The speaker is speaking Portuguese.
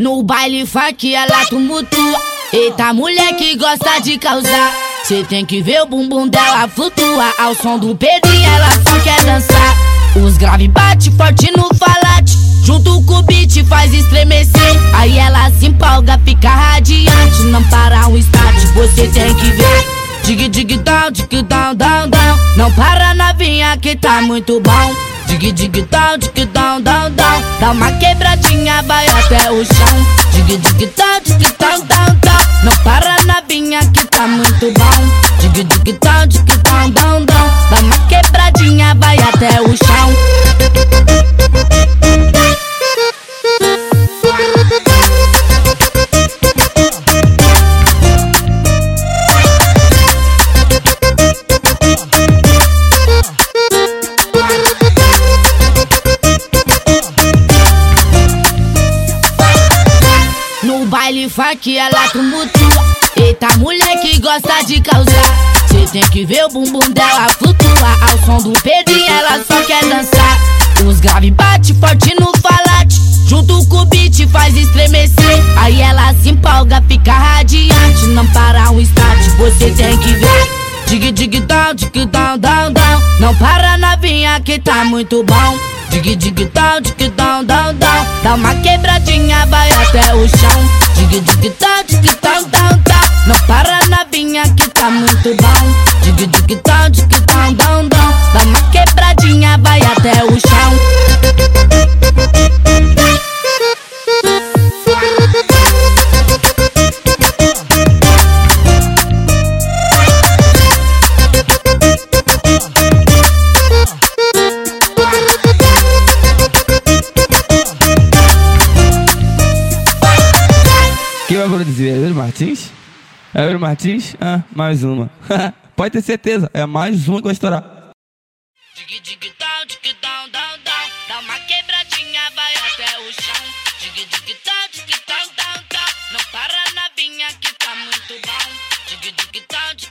No baile funk ela tumultua. Eita, mulher que gosta de causar. Cê tem que ver o bumbum dela flutuar. Ao som do Pedrinho ela só quer dançar. Os grave bate forte no falate. Junto com o beat faz estremecer. Aí ela se empolga, fica radiante. Não para um instante, você tem que ver. Dig, dig, down, dig, down, down, down. Não para novinha que tá muito bom. Dig, dig, down, dig, down, down. Uma quebradinha, vai até o chão. Dig, dig, down, dig, down, down, down. Não para na vinha que tá muito bom. Baile funk ela tumultua. Eita, mulher que gosta de causar. Cê tem que ver o bumbum dela flutuar. Ao som do Pedrinho ela só quer dançar. Os grave bate forte no falate. Junto com o beat faz estremecer. Aí ela se empolga, fica radiante. Não para um instante, você tem que ver. Dig, dig, down, dig, down, down, down. Não para novinha que tá muito bom. Dig, dig, down, dig, down, down, down. Dá uma quebradinha, vai até o chão. Dig, dig, down, dig, down, down, down. Não para na vinha que tá muito bom. Dig, dig, down, dig, down, down, down. Dá uma quebradinha, Quem vai produzir? Euro Martins? Euro Martins? Ah, mais uma. Pode ter certeza, é mais uma que vai estourar. Não para na vinha que tá muito bom. Dig, dig, dig,